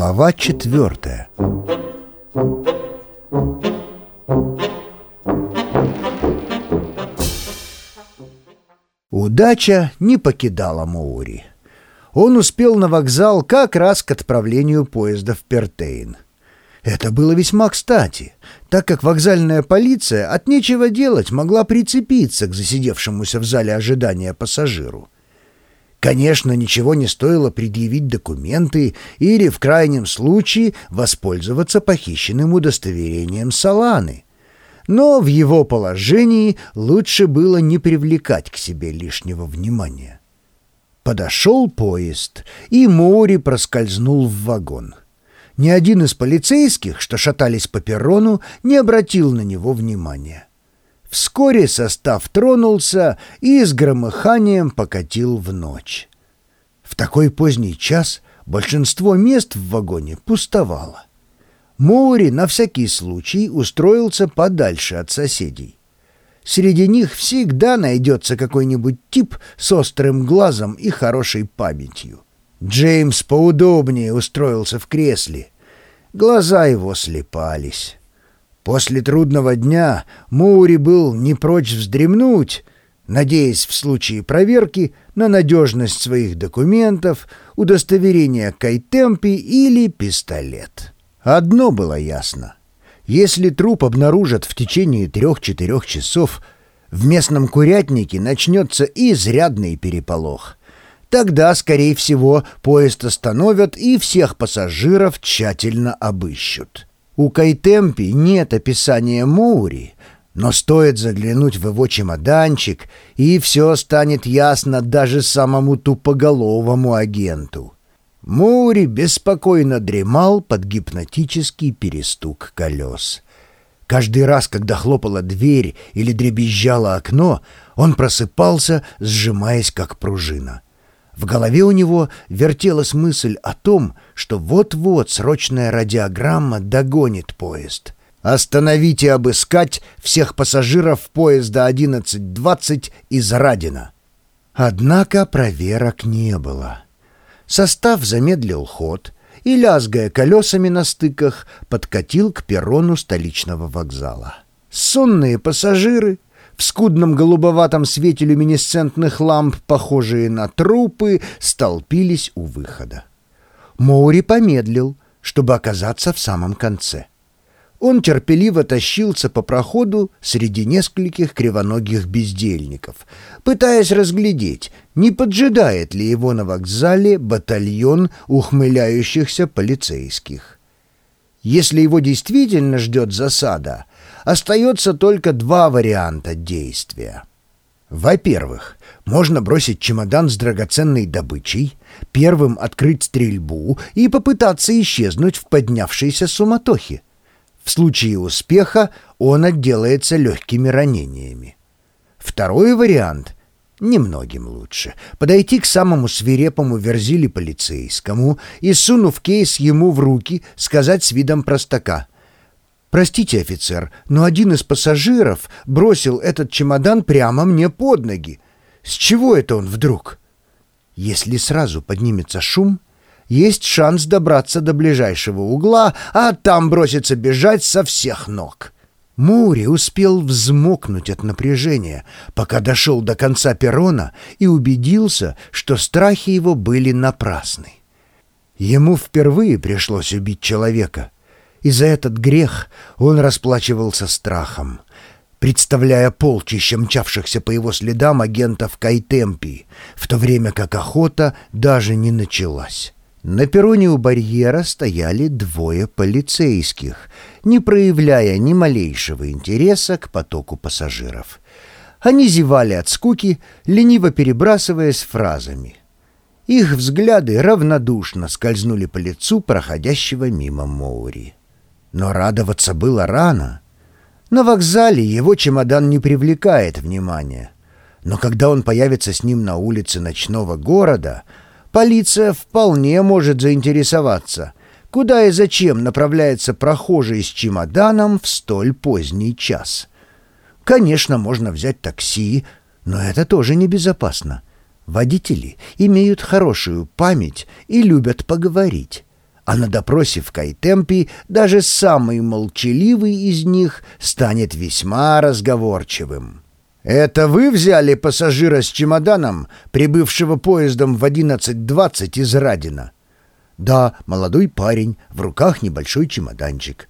Глава четвертая Удача не покидала Моури. Он успел на вокзал как раз к отправлению поезда в Пертейн. Это было весьма кстати, так как вокзальная полиция от нечего делать могла прицепиться к засидевшемуся в зале ожидания пассажиру. Конечно, ничего не стоило предъявить документы или, в крайнем случае, воспользоваться похищенным удостоверением Саланы. Но в его положении лучше было не привлекать к себе лишнего внимания. Подошел поезд, и Мори проскользнул в вагон. Ни один из полицейских, что шатались по перрону, не обратил на него внимания. Вскоре состав тронулся и с громыханием покатил в ночь. В такой поздний час большинство мест в вагоне пустовало. Моури на всякий случай устроился подальше от соседей. Среди них всегда найдется какой-нибудь тип с острым глазом и хорошей памятью. Джеймс поудобнее устроился в кресле. Глаза его слепались. После трудного дня Мури был не прочь вздремнуть, надеясь в случае проверки на надежность своих документов, удостоверение Кайтемпи или пистолет. Одно было ясно. Если труп обнаружат в течение трех-четырех часов, в местном курятнике начнется изрядный переполох. Тогда, скорее всего, поезд остановят и всех пассажиров тщательно обыщут. У Кайтемпи нет описания Моури, но стоит заглянуть в его чемоданчик, и все станет ясно даже самому тупоголовому агенту. Моури беспокойно дремал под гипнотический перестук колес. Каждый раз, когда хлопала дверь или дребезжало окно, он просыпался, сжимаясь как пружина — в голове у него вертелась мысль о том, что вот-вот срочная радиограмма догонит поезд. «Остановить и обыскать всех пассажиров поезда 11.20 из Радина». Однако проверок не было. Состав замедлил ход и, лязгая колесами на стыках, подкатил к перрону столичного вокзала. Сонные пассажиры в скудном голубоватом свете люминесцентных ламп, похожие на трупы, столпились у выхода. Моури помедлил, чтобы оказаться в самом конце. Он терпеливо тащился по проходу среди нескольких кривоногих бездельников, пытаясь разглядеть, не поджидает ли его на вокзале батальон ухмыляющихся полицейских. Если его действительно ждет засада, остается только два варианта действия. Во-первых, можно бросить чемодан с драгоценной добычей, первым открыть стрельбу и попытаться исчезнуть в поднявшейся суматохе. В случае успеха он отделается легкими ранениями. Второй вариант немногим лучше. Подойти к самому свирепому верзили полицейскому и, сунув кейс ему в руки, сказать с видом простака. «Простите, офицер, но один из пассажиров бросил этот чемодан прямо мне под ноги. С чего это он вдруг?» Если сразу поднимется шум, есть шанс добраться до ближайшего угла, а там броситься бежать со всех ног. Мури успел взмокнуть от напряжения, пока дошел до конца перрона и убедился, что страхи его были напрасны. Ему впервые пришлось убить человека, и за этот грех он расплачивался страхом, представляя полчища мчавшихся по его следам агентов Кайтемпи, в то время как охота даже не началась. На перроне у барьера стояли двое полицейских, не проявляя ни малейшего интереса к потоку пассажиров. Они зевали от скуки, лениво перебрасываясь фразами. Их взгляды равнодушно скользнули по лицу проходящего мимо Моури. Но радоваться было рано. На вокзале его чемодан не привлекает внимания. Но когда он появится с ним на улице ночного города — Полиция вполне может заинтересоваться, куда и зачем направляется прохожий с чемоданом в столь поздний час. Конечно, можно взять такси, но это тоже небезопасно. Водители имеют хорошую память и любят поговорить. А на допросе в Кайтемпе даже самый молчаливый из них станет весьма разговорчивым. «Это вы взяли пассажира с чемоданом, прибывшего поездом в 11.20 из Радина?» «Да, молодой парень, в руках небольшой чемоданчик».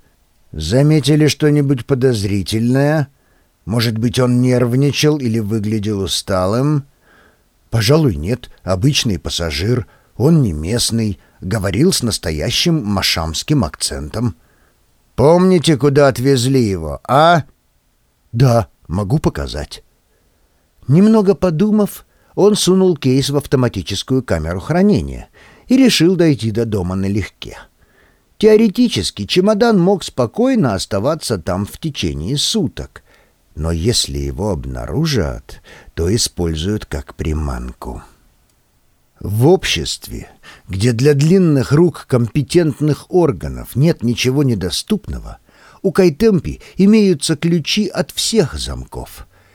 «Заметили что-нибудь подозрительное? Может быть, он нервничал или выглядел усталым?» «Пожалуй, нет. Обычный пассажир. Он не местный. Говорил с настоящим машамским акцентом». «Помните, куда отвезли его, а?» «Да, могу показать». Немного подумав, он сунул кейс в автоматическую камеру хранения и решил дойти до дома налегке. Теоретически чемодан мог спокойно оставаться там в течение суток, но если его обнаружат, то используют как приманку. В обществе, где для длинных рук компетентных органов нет ничего недоступного, у Кайтемпи имеются ключи от всех замков —